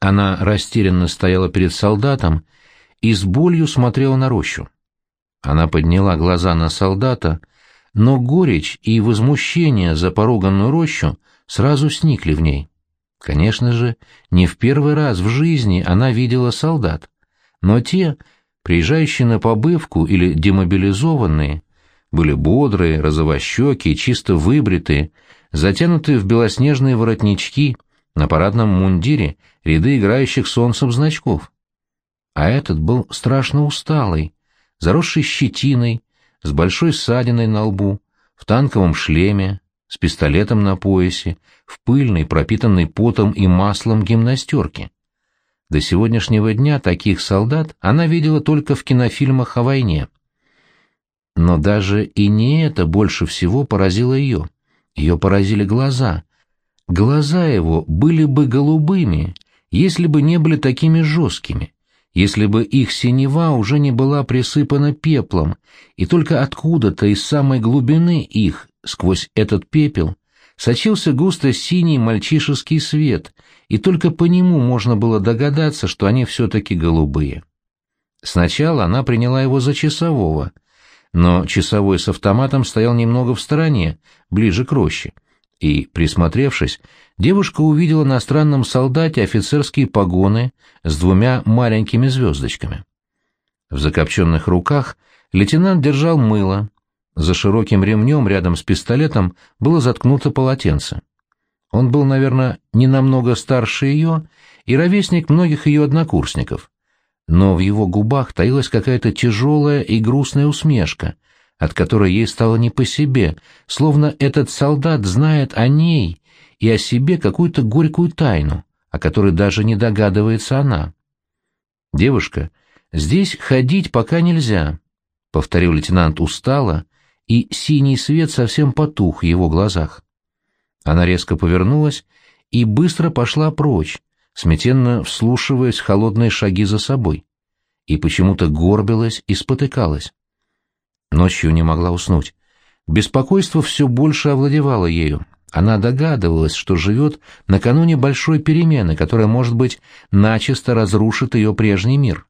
Она растерянно стояла перед солдатом и с болью смотрела на рощу. Она подняла глаза на солдата, но горечь и возмущение за поруганную рощу сразу сникли в ней. Конечно же, не в первый раз в жизни она видела солдат, но те, приезжающие на побывку или демобилизованные, были бодрые, розовощекие, чисто выбритые, затянутые в белоснежные воротнички, на парадном мундире ряды играющих солнцем значков. А этот был страшно усталый, заросший щетиной, с большой ссадиной на лбу, в танковом шлеме, с пистолетом на поясе, в пыльной, пропитанной потом и маслом гимнастерке. До сегодняшнего дня таких солдат она видела только в кинофильмах о войне. Но даже и не это больше всего поразило ее. Ее поразили глаза. Глаза его были бы голубыми, если бы не были такими жесткими, если бы их синева уже не была присыпана пеплом, и только откуда-то из самой глубины их, сквозь этот пепел, сочился густо синий мальчишеский свет, и только по нему можно было догадаться, что они все-таки голубые. Сначала она приняла его за часового, но часовой с автоматом стоял немного в стороне, ближе к роще, и, присмотревшись, девушка увидела на странном солдате офицерские погоны с двумя маленькими звездочками. В закопченных руках лейтенант держал мыло, за широким ремнем рядом с пистолетом было заткнуто полотенце. Он был, наверное, не намного старше ее и ровесник многих ее однокурсников. Но в его губах таилась какая-то тяжелая и грустная усмешка, от которой ей стало не по себе, словно этот солдат знает о ней и о себе какую-то горькую тайну, о которой даже не догадывается она. «Девушка, здесь ходить пока нельзя», — повторил лейтенант устало, и синий свет совсем потух в его глазах. Она резко повернулась и быстро пошла прочь, смятенно вслушиваясь в холодные шаги за собой, и почему-то горбилась и спотыкалась. Ночью не могла уснуть. Беспокойство все больше овладевало ею. Она догадывалась, что живет накануне большой перемены, которая, может быть, начисто разрушит ее прежний мир.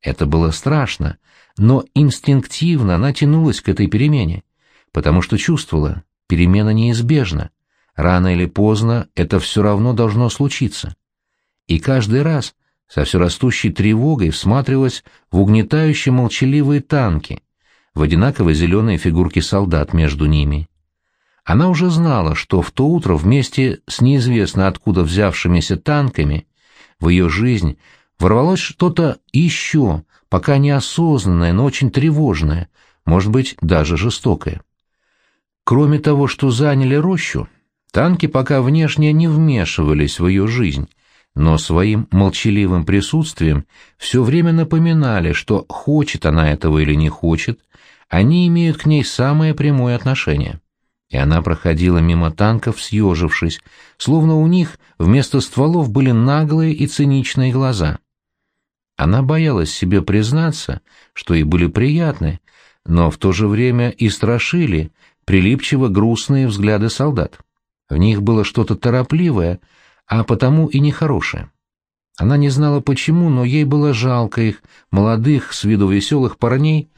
Это было страшно, но инстинктивно она тянулась к этой перемене, потому что чувствовала, перемена неизбежна, рано или поздно это все равно должно случиться. И каждый раз со все растущей тревогой всматривалась в угнетающие молчаливые танки, в одинаково зеленые фигурки солдат между ними. Она уже знала, что в то утро вместе с неизвестно откуда взявшимися танками в ее жизнь ворвалось что-то еще, пока неосознанное, но очень тревожное, может быть, даже жестокое. Кроме того, что заняли рощу, танки пока внешне не вмешивались в ее жизнь, но своим молчаливым присутствием все время напоминали, что хочет она этого или не хочет, они имеют к ней самое прямое отношение. И она проходила мимо танков, съежившись, словно у них вместо стволов были наглые и циничные глаза. Она боялась себе признаться, что ей были приятны, но в то же время и страшили прилипчиво грустные взгляды солдат. В них было что-то торопливое, а потому и нехорошее. Она не знала почему, но ей было жалко их, молодых, с виду веселых парней,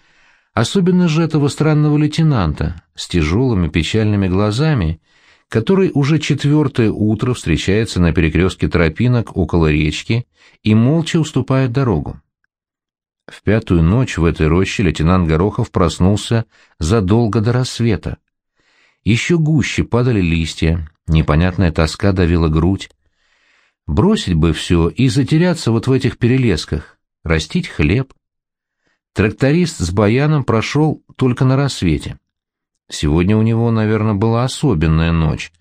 особенно же этого странного лейтенанта с тяжелыми печальными глазами который уже четвертое утро встречается на перекрестке тропинок около речки и молча уступает дорогу. В пятую ночь в этой роще лейтенант Горохов проснулся задолго до рассвета. Еще гуще падали листья, непонятная тоска давила грудь. Бросить бы все и затеряться вот в этих перелесках, растить хлеб. Тракторист с баяном прошел только на рассвете. Сегодня у него, наверное, была особенная ночь.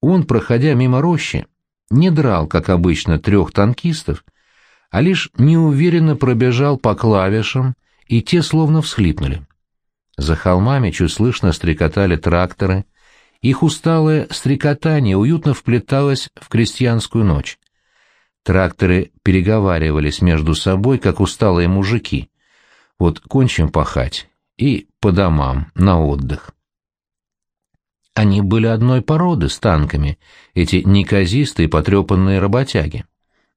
Он, проходя мимо рощи, не драл, как обычно, трех танкистов, а лишь неуверенно пробежал по клавишам, и те словно всхлипнули. За холмами чуть слышно стрекотали тракторы, их усталое стрекотание уютно вплеталось в крестьянскую ночь. Тракторы переговаривались между собой, как усталые мужики. Вот кончим пахать и по домам, на отдых. Они были одной породы с танками, эти неказистые потрепанные работяги.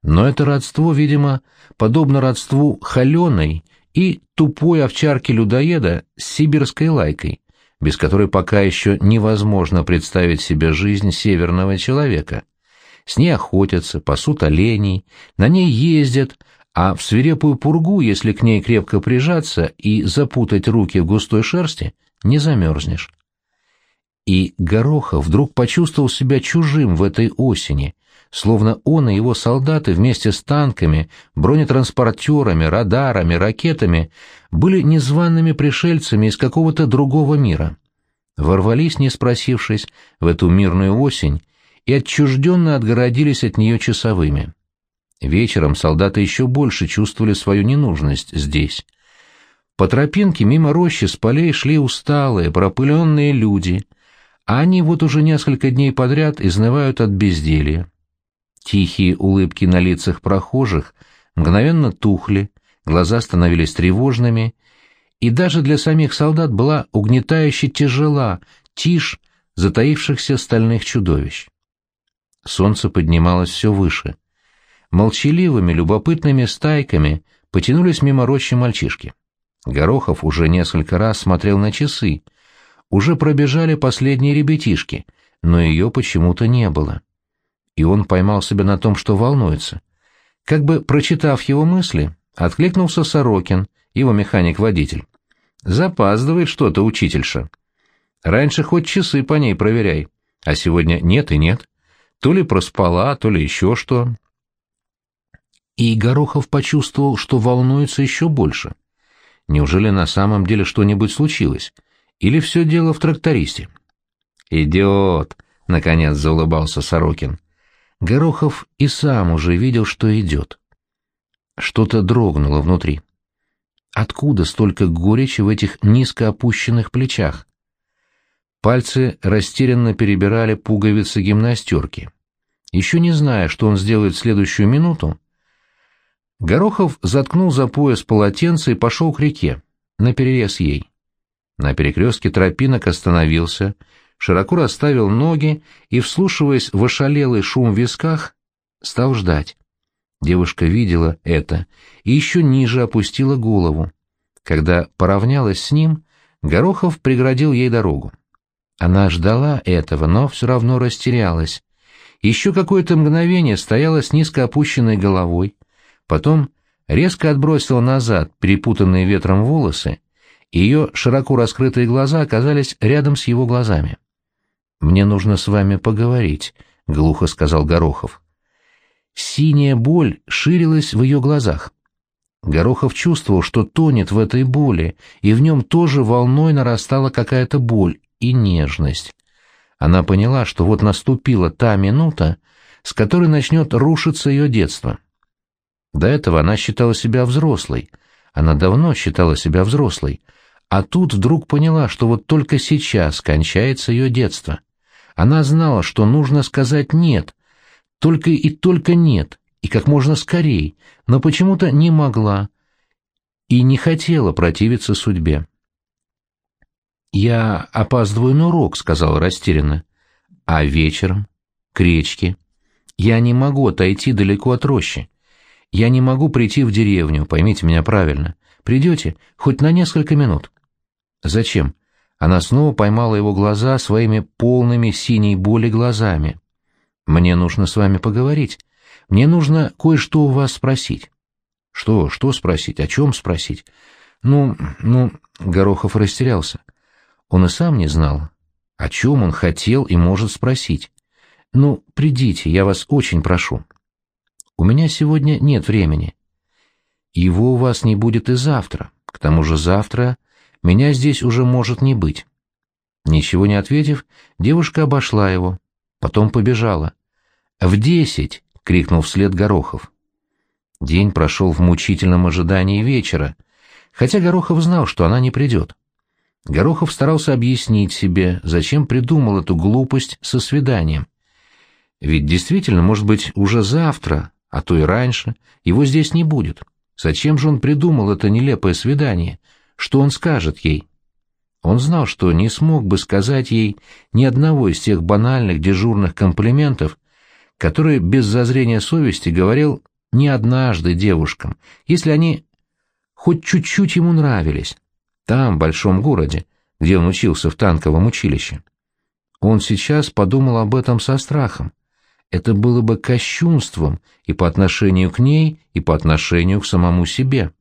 Но это родство, видимо, подобно родству холеной и тупой овчарки-людоеда с сибирской лайкой, без которой пока еще невозможно представить себе жизнь северного человека. С ней охотятся, пасут оленей, на ней ездят, а в свирепую пургу, если к ней крепко прижаться и запутать руки в густой шерсти, не замерзнешь. И Горохов вдруг почувствовал себя чужим в этой осени, словно он и его солдаты вместе с танками, бронетранспортерами, радарами, ракетами были незваными пришельцами из какого-то другого мира. Ворвались, не спросившись, в эту мирную осень и отчужденно отгородились от нее часовыми. Вечером солдаты еще больше чувствовали свою ненужность здесь. По тропинке мимо рощи с полей шли усталые, пропыленные люди, а они вот уже несколько дней подряд изнывают от безделья. Тихие улыбки на лицах прохожих мгновенно тухли, глаза становились тревожными, и даже для самих солдат была угнетающе тяжела тишь затаившихся стальных чудовищ. Солнце поднималось все выше — молчаливыми, любопытными стайками потянулись мимо рощи мальчишки. Горохов уже несколько раз смотрел на часы. Уже пробежали последние ребятишки, но ее почему-то не было. И он поймал себя на том, что волнуется. Как бы прочитав его мысли, откликнулся Сорокин, его механик-водитель. «Запаздывает что-то учительша. Раньше хоть часы по ней проверяй, а сегодня нет и нет. То ли проспала, то ли еще что и Горохов почувствовал, что волнуется еще больше. Неужели на самом деле что-нибудь случилось? Или все дело в трактористе? «Идет!» — наконец заулыбался Сорокин. Горохов и сам уже видел, что идет. Что-то дрогнуло внутри. Откуда столько горечи в этих низко опущенных плечах? Пальцы растерянно перебирали пуговицы гимнастерки. Еще не зная, что он сделает в следующую минуту, Горохов заткнул за пояс полотенце и пошел к реке, наперерез ей. На перекрестке тропинок остановился, широко расставил ноги и, вслушиваясь в ошалелый шум в висках, стал ждать. Девушка видела это и еще ниже опустила голову. Когда поравнялась с ним, Горохов преградил ей дорогу. Она ждала этого, но все равно растерялась. Еще какое-то мгновение стояла с низко опущенной головой, Потом резко отбросила назад перепутанные ветром волосы, и ее широко раскрытые глаза оказались рядом с его глазами. «Мне нужно с вами поговорить», — глухо сказал Горохов. Синяя боль ширилась в ее глазах. Горохов чувствовал, что тонет в этой боли, и в нем тоже волной нарастала какая-то боль и нежность. Она поняла, что вот наступила та минута, с которой начнет рушиться ее детство. До этого она считала себя взрослой. Она давно считала себя взрослой. А тут вдруг поняла, что вот только сейчас кончается ее детство. Она знала, что нужно сказать «нет», только и только «нет», и как можно скорей, но почему-то не могла и не хотела противиться судьбе. «Я опаздываю на урок», — сказала растерянно. «А вечером? К речке. Я не могу отойти далеко от рощи. Я не могу прийти в деревню, поймите меня правильно. Придете? Хоть на несколько минут. Зачем? Она снова поймала его глаза своими полными синей боли глазами. Мне нужно с вами поговорить. Мне нужно кое-что у вас спросить. Что, что спросить? О чем спросить? Ну, ну, Горохов растерялся. Он и сам не знал, о чем он хотел и может спросить. Ну, придите, я вас очень прошу. У меня сегодня нет времени. Его у вас не будет и завтра. К тому же завтра меня здесь уже может не быть. Ничего не ответив, девушка обошла его, потом побежала. «В десять!» — крикнул вслед Горохов. День прошел в мучительном ожидании вечера, хотя Горохов знал, что она не придет. Горохов старался объяснить себе, зачем придумал эту глупость со свиданием. Ведь действительно, может быть, уже завтра а то и раньше, его здесь не будет. Зачем же он придумал это нелепое свидание? Что он скажет ей? Он знал, что не смог бы сказать ей ни одного из тех банальных дежурных комплиментов, которые без зазрения совести говорил не однажды девушкам, если они хоть чуть-чуть ему нравились, там, в большом городе, где он учился в танковом училище. Он сейчас подумал об этом со страхом. Это было бы кощунством и по отношению к ней, и по отношению к самому себе.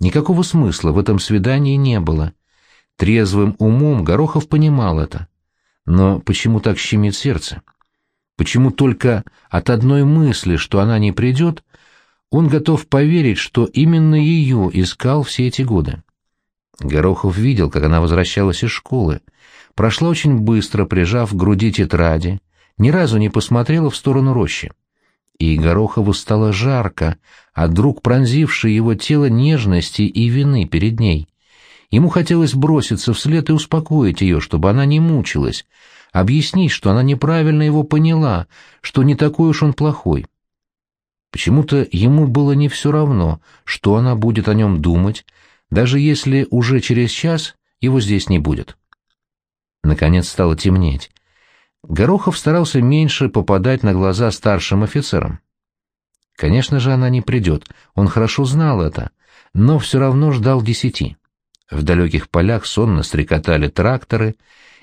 Никакого смысла в этом свидании не было. Трезвым умом Горохов понимал это. Но почему так щемит сердце? Почему только от одной мысли, что она не придет, он готов поверить, что именно ее искал все эти годы? Горохов видел, как она возвращалась из школы. Прошла очень быстро, прижав к груди тетради, ни разу не посмотрела в сторону рощи. И Горохову стало жарко от друг пронзившей его тело нежности и вины перед ней. Ему хотелось броситься вслед и успокоить ее, чтобы она не мучилась, объяснить, что она неправильно его поняла, что не такой уж он плохой. Почему-то ему было не все равно, что она будет о нем думать, даже если уже через час его здесь не будет. Наконец стало темнеть. Горохов старался меньше попадать на глаза старшим офицерам. Конечно же, она не придет, он хорошо знал это, но все равно ждал десяти. В далеких полях сонно стрекотали тракторы,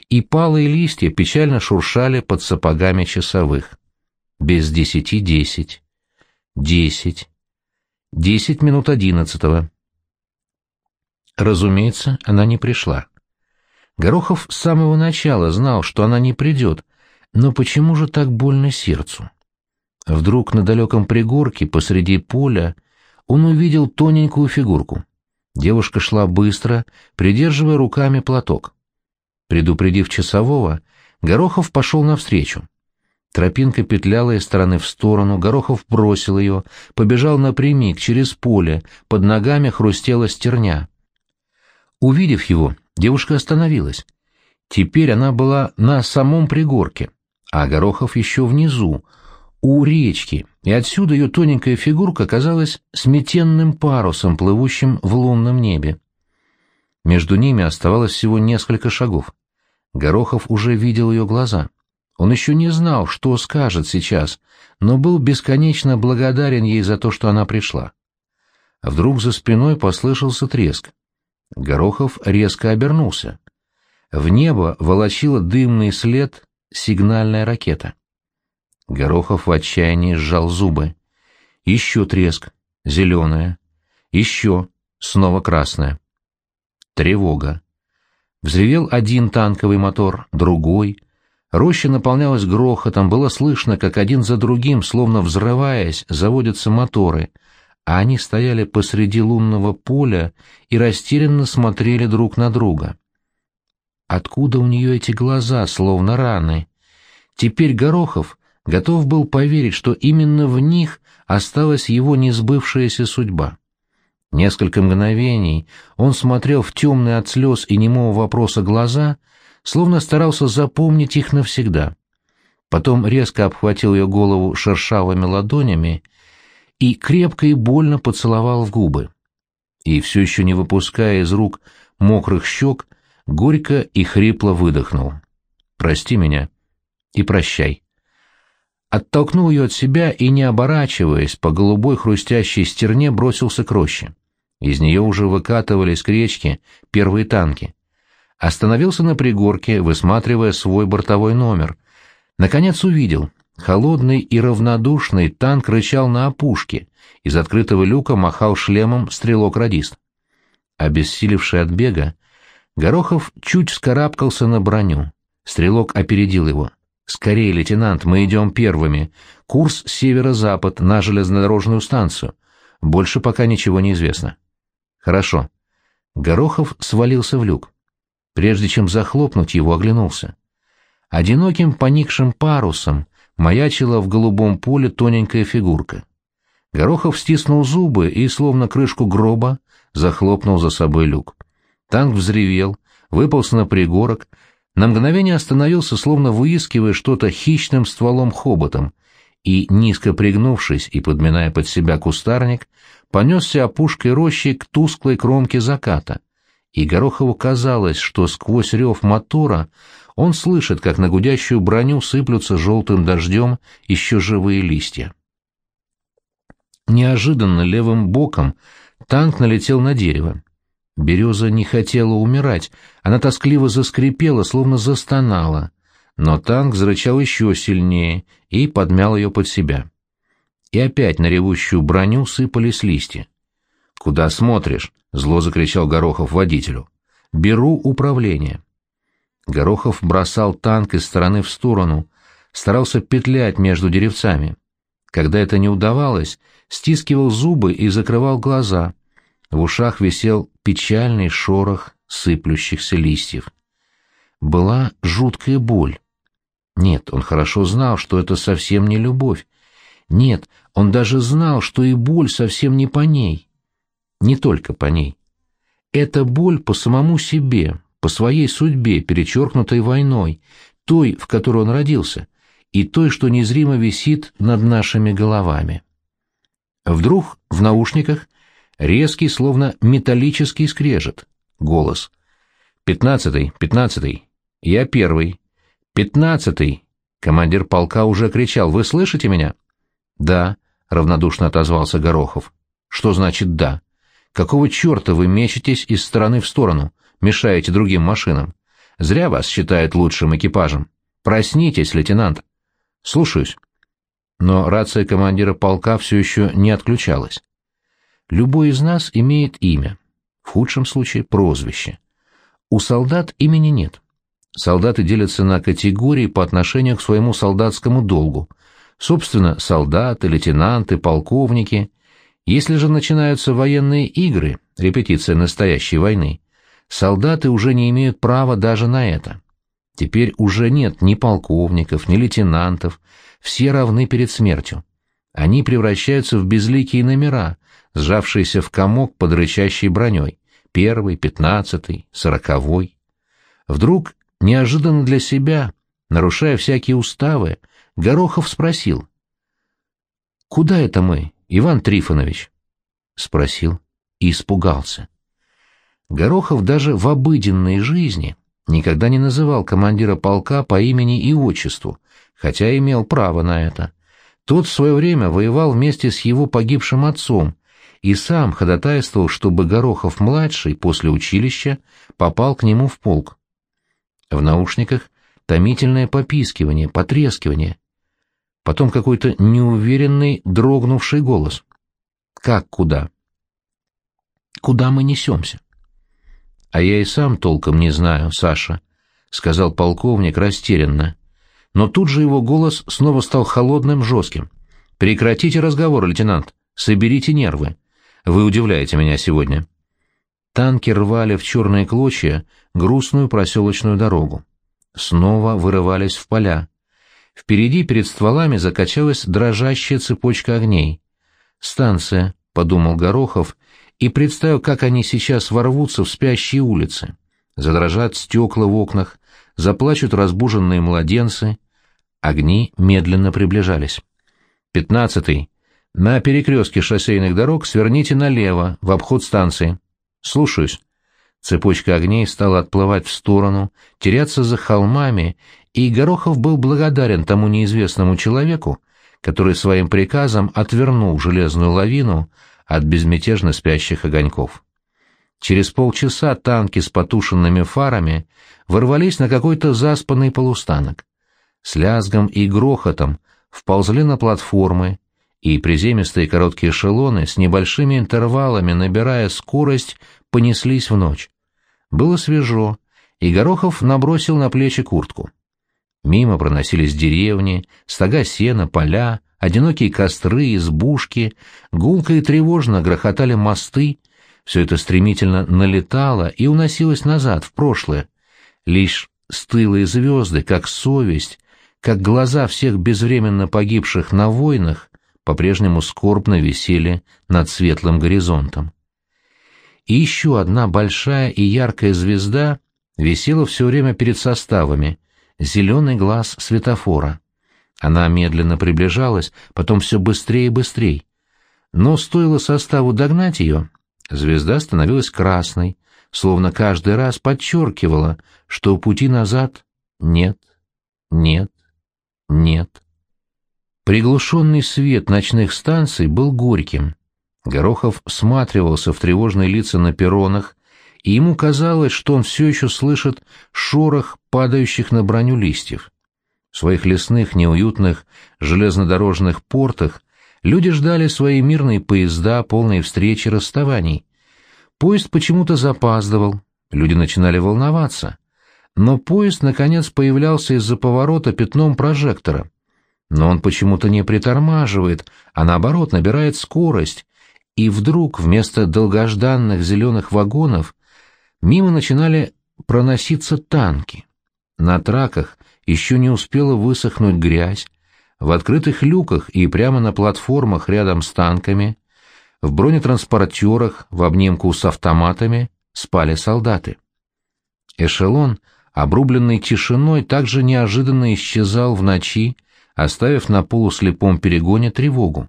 и палые листья печально шуршали под сапогами часовых. Без десяти десять. Десять. Десять минут одиннадцатого. Разумеется, она не пришла. Горохов с самого начала знал, что она не придет, но почему же так больно сердцу? Вдруг на далеком пригорке посреди поля он увидел тоненькую фигурку. Девушка шла быстро, придерживая руками платок. Предупредив часового, Горохов пошел навстречу. Тропинка петляла из стороны в сторону, Горохов бросил ее, побежал напрямик, через поле, под ногами хрустела стерня. Увидев его, девушка остановилась. Теперь она была на самом пригорке, а Горохов еще внизу, у речки, и отсюда ее тоненькая фигурка казалась сметенным парусом, плывущим в лунном небе. Между ними оставалось всего несколько шагов. Горохов уже видел ее глаза. Он еще не знал, что скажет сейчас, но был бесконечно благодарен ей за то, что она пришла. А вдруг за спиной послышался треск. Горохов резко обернулся. В небо волочила дымный след сигнальная ракета. Горохов в отчаянии сжал зубы. Еще треск, зеленая. Еще, снова красная. Тревога. Взревел один танковый мотор, другой. Роща наполнялась грохотом, было слышно, как один за другим, словно взрываясь, заводятся моторы — а они стояли посреди лунного поля и растерянно смотрели друг на друга. Откуда у нее эти глаза, словно раны? Теперь Горохов готов был поверить, что именно в них осталась его несбывшаяся судьба. Несколько мгновений он смотрел в темные от слез и немого вопроса глаза, словно старался запомнить их навсегда. Потом резко обхватил ее голову шершавыми ладонями и крепко и больно поцеловал в губы. И все еще не выпуская из рук мокрых щек, горько и хрипло выдохнул. «Прости меня и прощай». Оттолкнул ее от себя и, не оборачиваясь, по голубой хрустящей стерне бросился к роще. Из нее уже выкатывались к речке первые танки. Остановился на пригорке, высматривая свой бортовой номер. Наконец увидел. Холодный и равнодушный танк рычал на опушке, из открытого люка махал шлемом стрелок-радист. Обессилевший от бега, Горохов чуть вскарабкался на броню. Стрелок опередил его. «Скорее, лейтенант, мы идем первыми. Курс северо-запад на железнодорожную станцию. Больше пока ничего не известно». «Хорошо». Горохов свалился в люк. Прежде чем захлопнуть его, оглянулся. Одиноким поникшим парусом маячила в голубом поле тоненькая фигурка. Горохов стиснул зубы и, словно крышку гроба, захлопнул за собой люк. Танк взревел, выполз на пригорок, на мгновение остановился, словно выискивая что-то хищным стволом-хоботом, и, низко пригнувшись и подминая под себя кустарник, понесся опушкой рощи к тусклой кромке заката, и Горохову казалось, что сквозь рев мотора он слышит, как на гудящую броню сыплются желтым дождем еще живые листья. неожиданно левым боком танк налетел на дерево. Береза не хотела умирать, она тоскливо заскрипела, словно застонала, но танк зарычал еще сильнее и подмял ее под себя. И опять на ревущую броню сыпались листья. «Куда смотришь?» — зло закричал Горохов водителю. «Беру управление». Горохов бросал танк из стороны в сторону, старался петлять между деревцами. Когда это не удавалось, стискивал зубы и закрывал глаза. В ушах висел печальный шорох сыплющихся листьев. Была жуткая боль. Нет, он хорошо знал, что это совсем не любовь. Нет, он даже знал, что и боль совсем не по ней. Не только по ней. Это боль по самому себе, по своей судьбе, перечеркнутой войной, той, в которой он родился, и той, что незримо висит над нашими головами. Вдруг в наушниках резкий, словно металлический скрежет, голос. «Пятнадцатый, пятнадцатый, я первый, «Пятнадцатый!» Командир полка уже кричал. «Вы слышите меня?» «Да», — равнодушно отозвался Горохов. «Что значит «да»? Какого черта вы мечетесь из стороны в сторону, мешаете другим машинам? Зря вас считают лучшим экипажем. Проснитесь, лейтенант». «Слушаюсь». Но рация командира полка все еще не отключалась. Любой из нас имеет имя, в худшем случае прозвище. У солдат имени нет солдаты делятся на категории по отношению к своему солдатскому долгу. Собственно, солдаты, лейтенанты, полковники. Если же начинаются военные игры, репетиция настоящей войны, солдаты уже не имеют права даже на это. Теперь уже нет ни полковников, ни лейтенантов, все равны перед смертью. Они превращаются в безликие номера, сжавшиеся в комок под рычащей броней, первый, пятнадцатый, сороковой. Вдруг Неожиданно для себя, нарушая всякие уставы, Горохов спросил. «Куда это мы, Иван Трифонович?» Спросил и испугался. Горохов даже в обыденной жизни никогда не называл командира полка по имени и отчеству, хотя имел право на это. Тот в свое время воевал вместе с его погибшим отцом и сам ходатайствовал, чтобы Горохов-младший после училища попал к нему в полк. В наушниках томительное попискивание, потрескивание. Потом какой-то неуверенный, дрогнувший голос. «Как куда?» «Куда мы несемся?» «А я и сам толком не знаю, Саша», — сказал полковник растерянно. Но тут же его голос снова стал холодным, жестким. «Прекратите разговор, лейтенант. Соберите нервы. Вы удивляете меня сегодня». Танки рвали в черные клочья грустную проселочную дорогу. Снова вырывались в поля. Впереди перед стволами закачалась дрожащая цепочка огней. «Станция», — подумал Горохов, и представил, как они сейчас ворвутся в спящие улицы. Задрожат стекла в окнах, заплачут разбуженные младенцы. Огни медленно приближались. «Пятнадцатый. На перекрестке шоссейных дорог сверните налево, в обход станции». «Слушаюсь». Цепочка огней стала отплывать в сторону, теряться за холмами, и Горохов был благодарен тому неизвестному человеку, который своим приказом отвернул железную лавину от безмятежно спящих огоньков. Через полчаса танки с потушенными фарами ворвались на какой-то заспанный полустанок. С лязгом и грохотом вползли на платформы, и приземистые короткие эшелоны с небольшими интервалами, набирая скорость, понеслись в ночь. Было свежо, и Горохов набросил на плечи куртку. Мимо проносились деревни, стога сена, поля, одинокие костры, избушки, гулко и тревожно грохотали мосты, все это стремительно налетало и уносилось назад, в прошлое. Лишь стылые звезды, как совесть, как глаза всех безвременно погибших на войнах, по-прежнему скорбно висели над светлым горизонтом. И еще одна большая и яркая звезда висела все время перед составами, зеленый глаз светофора. Она медленно приближалась, потом все быстрее и быстрее. Но стоило составу догнать ее, звезда становилась красной, словно каждый раз подчеркивала, что пути назад нет, нет, нет. Приглушенный свет ночных станций был горьким. Горохов всматривался в тревожные лица на перронах, и ему казалось, что он все еще слышит шорох падающих на броню листьев. В своих лесных, неуютных, железнодорожных портах люди ждали свои мирные поезда, полные встречи расставаний. Поезд почему-то запаздывал, люди начинали волноваться. Но поезд, наконец, появлялся из-за поворота пятном прожектора. Но он почему-то не притормаживает, а наоборот набирает скорость, и вдруг вместо долгожданных зеленых вагонов мимо начинали проноситься танки. На траках еще не успела высохнуть грязь, в открытых люках и прямо на платформах рядом с танками, в бронетранспортерах в обнимку с автоматами спали солдаты. Эшелон, обрубленный тишиной, также неожиданно исчезал в ночи, оставив на полуслепом перегоне тревогу.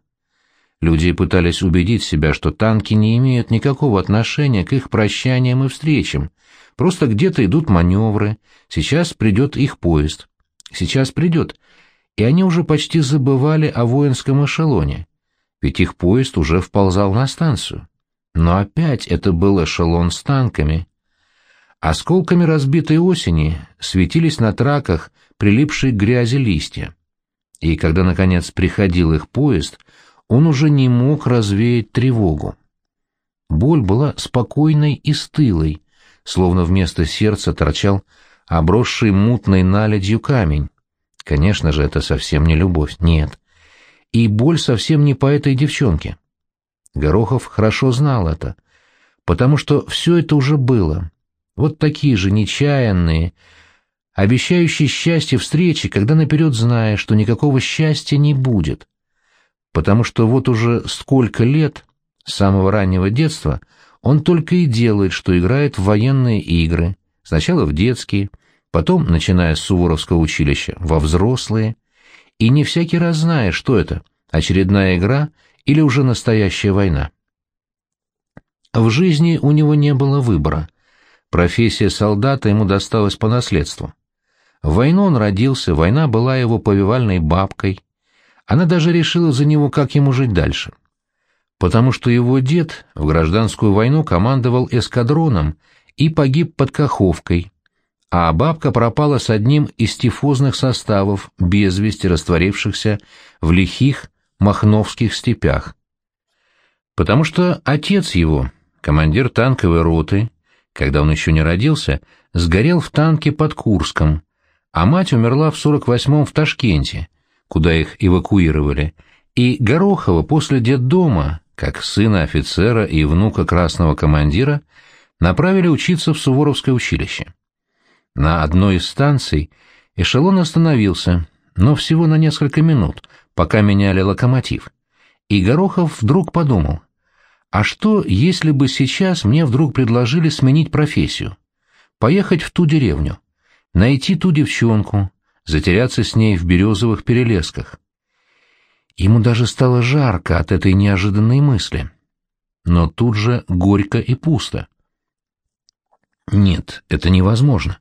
Люди пытались убедить себя, что танки не имеют никакого отношения к их прощаниям и встречам, просто где-то идут маневры, сейчас придет их поезд. Сейчас придет, и они уже почти забывали о воинском эшелоне, ведь их поезд уже вползал на станцию. Но опять это был эшелон с танками. Осколками разбитой осени светились на траках прилипшие к грязи листья и когда, наконец, приходил их поезд, он уже не мог развеять тревогу. Боль была спокойной и стылой, словно вместо сердца торчал обросший мутной наледью камень. Конечно же, это совсем не любовь, нет. И боль совсем не по этой девчонке. Горохов хорошо знал это, потому что все это уже было. Вот такие же нечаянные, обещающий счастье встречи, когда наперед знаешь, что никакого счастья не будет. Потому что вот уже сколько лет, с самого раннего детства, он только и делает, что играет в военные игры, сначала в детские, потом, начиная с Суворовского училища, во взрослые, и не всякий раз зная, что это, очередная игра или уже настоящая война. В жизни у него не было выбора. Профессия солдата ему досталась по наследству. В войну он родился, война была его повивальной бабкой. Она даже решила за него, как ему жить дальше. Потому что его дед в гражданскую войну командовал эскадроном и погиб под Каховкой, а бабка пропала с одним из тифозных составов, без вести растворившихся в лихих махновских степях. Потому что отец его, командир танковой роты, когда он еще не родился, сгорел в танке под Курском, а мать умерла в 48-м в Ташкенте, куда их эвакуировали, и Горохова после детдома, как сына офицера и внука красного командира, направили учиться в Суворовское училище. На одной из станций эшелон остановился, но всего на несколько минут, пока меняли локомотив. И Горохов вдруг подумал, а что, если бы сейчас мне вдруг предложили сменить профессию? Поехать в ту деревню, найти ту девчонку, затеряться с ней в березовых перелесках. Ему даже стало жарко от этой неожиданной мысли. Но тут же горько и пусто. Нет, это невозможно.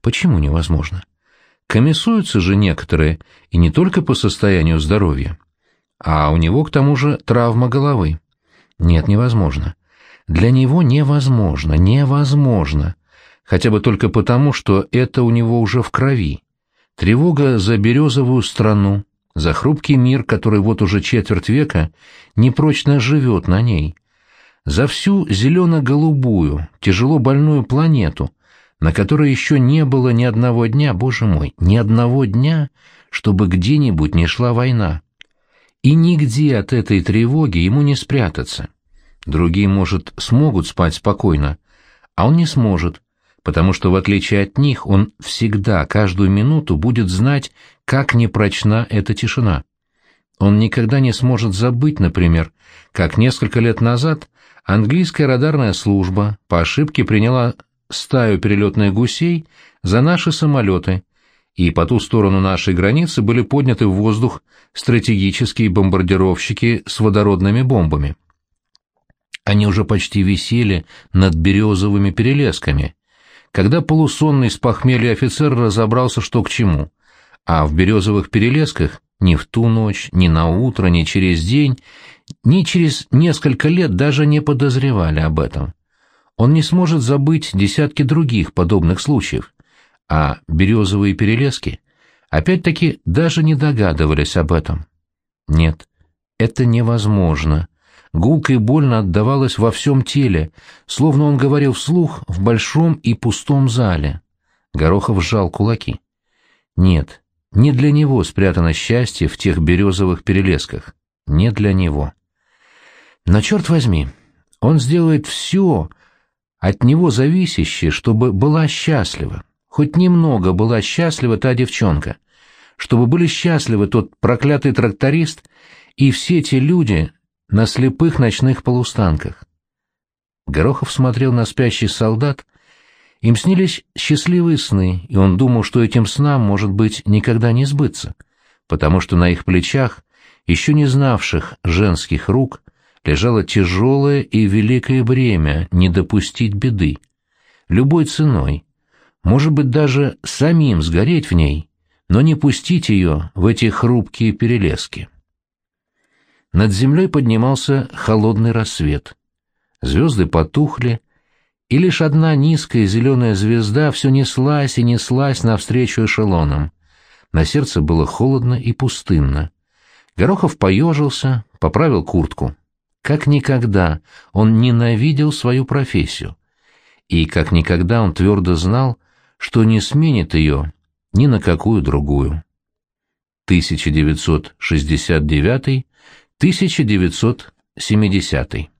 Почему невозможно? Комиссуются же некоторые, и не только по состоянию здоровья. А у него, к тому же, травма головы. Нет, невозможно. Для него невозможно, невозможно хотя бы только потому, что это у него уже в крови. Тревога за березовую страну, за хрупкий мир, который вот уже четверть века непрочно живет на ней, за всю зелено-голубую, тяжело больную планету, на которой еще не было ни одного дня, боже мой, ни одного дня, чтобы где-нибудь не шла война. И нигде от этой тревоги ему не спрятаться. Другие, может, смогут спать спокойно, а он не сможет, потому что, в отличие от них, он всегда, каждую минуту будет знать, как непрочна эта тишина. Он никогда не сможет забыть, например, как несколько лет назад английская радарная служба по ошибке приняла стаю перелетных гусей за наши самолеты, и по ту сторону нашей границы были подняты в воздух стратегические бомбардировщики с водородными бомбами. Они уже почти висели над березовыми перелесками, когда полусонный с похмелья офицер разобрался, что к чему, а в березовых перелесках ни в ту ночь, ни на утро, ни через день, ни через несколько лет даже не подозревали об этом. Он не сможет забыть десятки других подобных случаев, а березовые перелески опять-таки даже не догадывались об этом. Нет, это невозможно. Гулко и больно отдавалось во всем теле, словно он говорил вслух в большом и пустом зале. Горохов сжал кулаки. Нет, не для него спрятано счастье в тех березовых перелесках. Не для него. Но черт возьми, он сделает все от него зависящее, чтобы была счастлива. Хоть немного была счастлива та девчонка. Чтобы были счастливы тот проклятый тракторист и все те люди на слепых ночных полустанках. Горохов смотрел на спящий солдат, им снились счастливые сны, и он думал, что этим снам, может быть, никогда не сбыться, потому что на их плечах, еще не знавших женских рук, лежало тяжелое и великое бремя не допустить беды. Любой ценой, может быть, даже самим сгореть в ней, но не пустить ее в эти хрупкие перелески. Над землей поднимался холодный рассвет. Звезды потухли, и лишь одна низкая зеленая звезда все неслась и неслась навстречу эшелонам. На сердце было холодно и пустынно. Горохов поежился, поправил куртку. Как никогда он ненавидел свою профессию. И как никогда он твердо знал, что не сменит ее ни на какую другую. 1969-1970